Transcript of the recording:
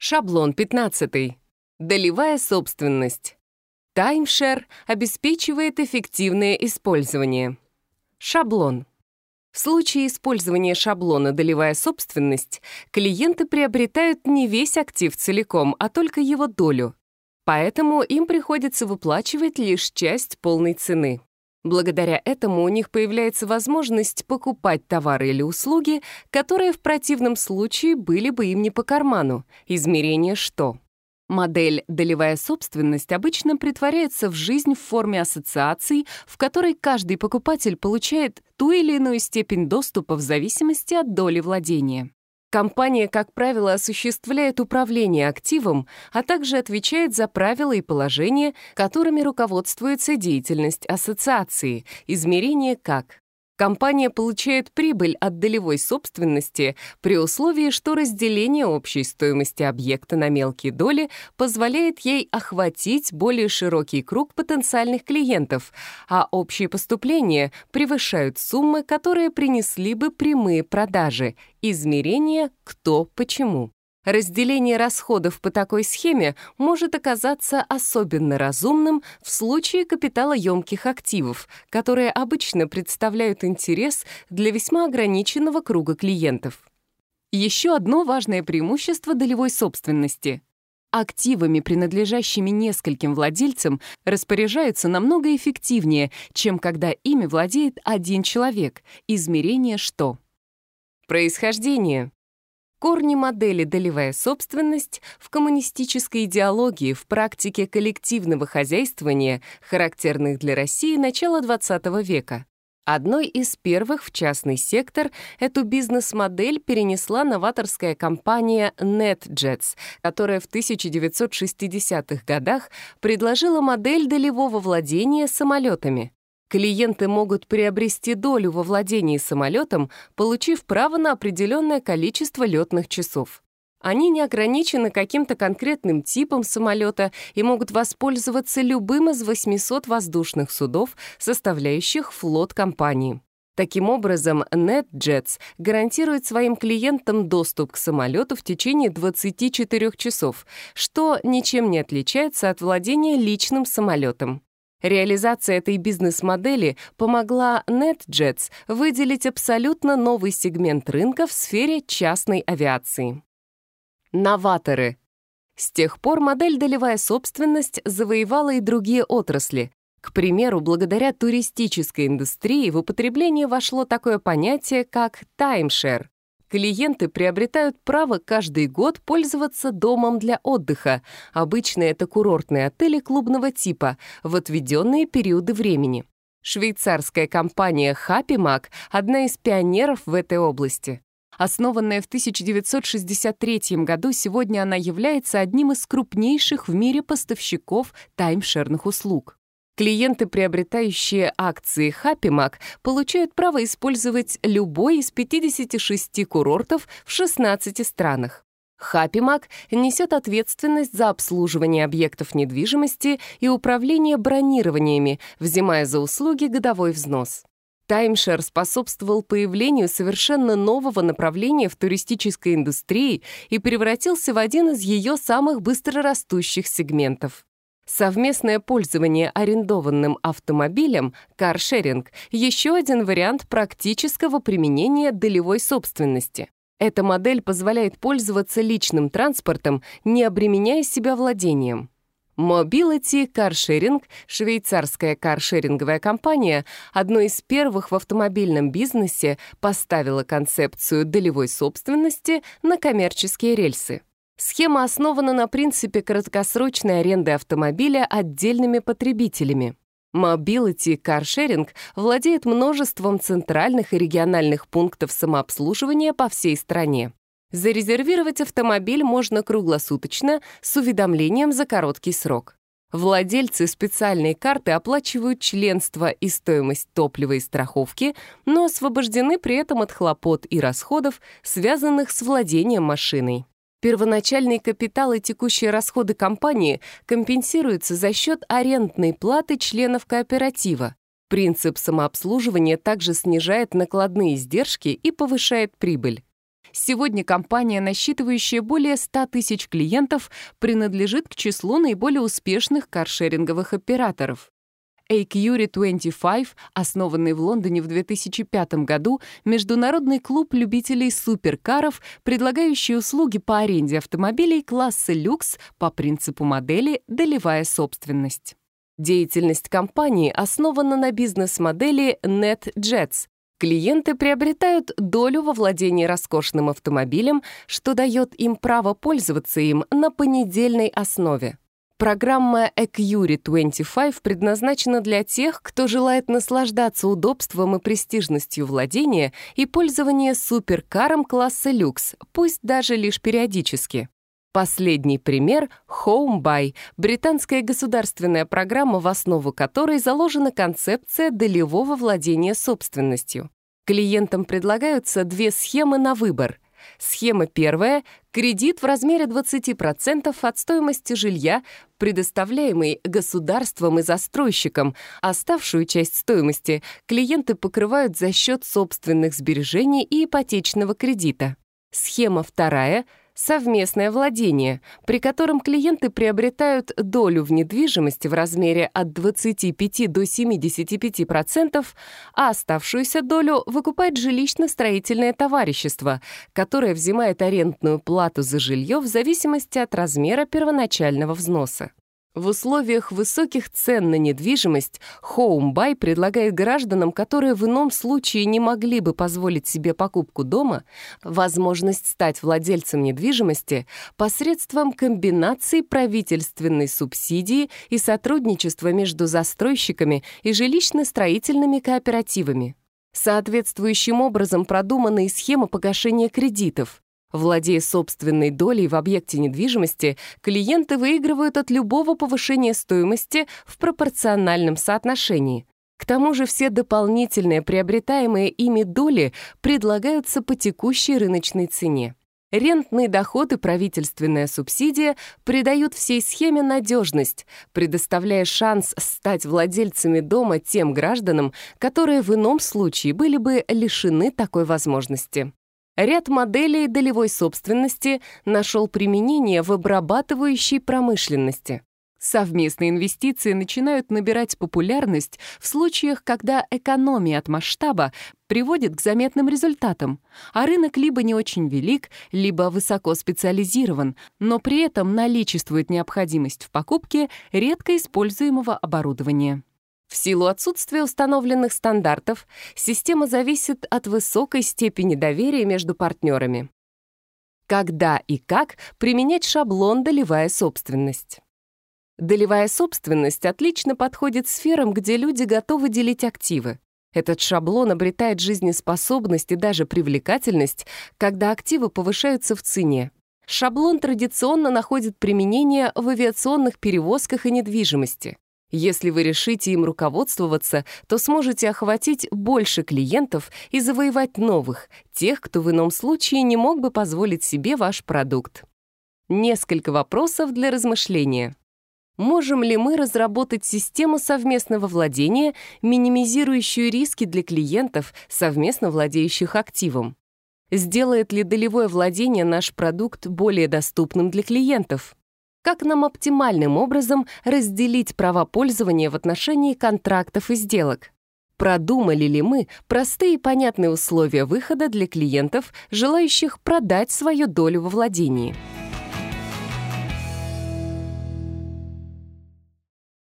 Шаблон 15. Долевая собственность. Таймшер обеспечивает эффективное использование. Шаблон. В случае использования шаблона «долевая собственность» клиенты приобретают не весь актив целиком, а только его долю. Поэтому им приходится выплачивать лишь часть полной цены. Благодаря этому у них появляется возможность покупать товары или услуги, которые в противном случае были бы им не по карману. Измерение «что». Модель «долевая собственность» обычно притворяется в жизнь в форме ассоциаций, в которой каждый покупатель получает ту или иную степень доступа в зависимости от доли владения. Компания, как правило, осуществляет управление активом, а также отвечает за правила и положения, которыми руководствуется деятельность ассоциации, измерение как? компания получает прибыль от долевой собственности при условии, что разделение общей стоимости объекта на мелкие доли позволяет ей охватить более широкий круг потенциальных клиентов, а общие поступления превышают суммы, которые принесли бы прямые продажи, измерение «кто почему». Разделение расходов по такой схеме может оказаться особенно разумным в случае капиталоемких активов, которые обычно представляют интерес для весьма ограниченного круга клиентов. Еще одно важное преимущество долевой собственности. Активами, принадлежащими нескольким владельцам, распоряжаются намного эффективнее, чем когда ими владеет один человек. Измерение что? Происхождение. Корни модели «долевая собственность» в коммунистической идеологии, в практике коллективного хозяйствования, характерных для России начала XX века. Одной из первых в частный сектор эту бизнес-модель перенесла новаторская компания NetJets, которая в 1960-х годах предложила модель долевого владения самолетами клиенты могут приобрести долю во владении самолетом, получив право на определенное количество летных часов. Они не ограничены каким-то конкретным типом самолета и могут воспользоваться любым из 800 воздушных судов, составляющих флот компании. Таким образом, NetJets гарантирует своим клиентам доступ к самолету в течение 24 часов, что ничем не отличается от владения личным самолетом. Реализация этой бизнес-модели помогла NetJets выделить абсолютно новый сегмент рынка в сфере частной авиации. Новаторы. С тех пор модель «Долевая собственность» завоевала и другие отрасли. К примеру, благодаря туристической индустрии в употребление вошло такое понятие, как таймшер клиенты приобретают право каждый год пользоваться домом для отдыха. Обычно это курортные отели клубного типа в отведенные периоды времени. Швейцарская компания Happy Mac – одна из пионеров в этой области. Основанная в 1963 году, сегодня она является одним из крупнейших в мире поставщиков таймшерных услуг. Клиенты, приобретающие акции «Хаппимак», получают право использовать любой из 56 курортов в 16 странах. «Хаппимак» несет ответственность за обслуживание объектов недвижимости и управление бронированиями, взимая за услуги годовой взнос. Таймшер способствовал появлению совершенно нового направления в туристической индустрии и превратился в один из ее самых быстрорастущих сегментов. Совместное пользование арендованным автомобилем, каршеринг, еще один вариант практического применения долевой собственности. Эта модель позволяет пользоваться личным транспортом, не обременяя себя владением. Mobility Carsharing, швейцарская каршеринговая компания, одной из первых в автомобильном бизнесе поставила концепцию долевой собственности на коммерческие рельсы. Схема основана на принципе краткосрочной аренды автомобиля отдельными потребителями. Mobility Carsharing владеет множеством центральных и региональных пунктов самообслуживания по всей стране. Зарезервировать автомобиль можно круглосуточно с уведомлением за короткий срок. Владельцы специальной карты оплачивают членство и стоимость топлива и страховки, но освобождены при этом от хлопот и расходов, связанных с владением машиной. Первоначальный капитал и текущие расходы компании компенсируются за счет арендной платы членов кооператива. Принцип самообслуживания также снижает накладные издержки и повышает прибыль. Сегодня компания, насчитывающая более 100 тысяч клиентов, принадлежит к числу наиболее успешных каршеринговых операторов. Acure 25, основанный в Лондоне в 2005 году, международный клуб любителей суперкаров, предлагающий услуги по аренде автомобилей класса люкс по принципу модели «долевая собственность». Деятельность компании основана на бизнес-модели NetJets. Клиенты приобретают долю во владении роскошным автомобилем, что дает им право пользоваться им на понедельной основе. Программа Acure 25 предназначена для тех, кто желает наслаждаться удобством и престижностью владения и пользования суперкаром класса люкс, пусть даже лишь периодически. Последний пример — HomeBuy британская государственная программа, в основу которой заложена концепция долевого владения собственностью. Клиентам предлагаются две схемы на выбор — Схема первая — кредит в размере 20% от стоимости жилья, предоставляемый государством и застройщиком. Оставшую часть стоимости клиенты покрывают за счет собственных сбережений и ипотечного кредита. Схема вторая — совместное владение, при котором клиенты приобретают долю в недвижимости в размере от 25 до 75%, а оставшуюся долю выкупает жилищно-строительное товарищество, которое взимает арендную плату за жилье в зависимости от размера первоначального взноса. В условиях высоких цен на недвижимость HomeBuy предлагает гражданам, которые в ином случае не могли бы позволить себе покупку дома, возможность стать владельцем недвижимости посредством комбинации правительственной субсидии и сотрудничества между застройщиками и жилищно-строительными кооперативами. Соответствующим образом продумана и схема погашения кредитов. Владея собственной долей в объекте недвижимости, клиенты выигрывают от любого повышения стоимости в пропорциональном соотношении. К тому же все дополнительные приобретаемые ими доли предлагаются по текущей рыночной цене. Рентный доход и правительственная субсидия придают всей схеме надежность, предоставляя шанс стать владельцами дома тем гражданам, которые в ином случае были бы лишены такой возможности ряд моделей долевой собственности нашел применение в обрабатывающей промышленности. Совместные инвестиции начинают набирать популярность в случаях, когда экономия от масштаба приводит к заметным результатам, а рынок либо не очень велик, либо высоко специализирован, но при этом наличествует необходимость в покупке редко используемого оборудования. В силу отсутствия установленных стандартов, система зависит от высокой степени доверия между партнерами. Когда и как применять шаблон «долевая собственность». Долевая собственность отлично подходит сферам, где люди готовы делить активы. Этот шаблон обретает жизнеспособность и даже привлекательность, когда активы повышаются в цене. Шаблон традиционно находит применение в авиационных перевозках и недвижимости. Если вы решите им руководствоваться, то сможете охватить больше клиентов и завоевать новых, тех, кто в ином случае не мог бы позволить себе ваш продукт. Несколько вопросов для размышления. Можем ли мы разработать систему совместного владения, минимизирующую риски для клиентов, совместно владеющих активом? Сделает ли долевое владение наш продукт более доступным для клиентов? как нам оптимальным образом разделить права пользования в отношении контрактов и сделок. Продумали ли мы простые и понятные условия выхода для клиентов, желающих продать свою долю во владении?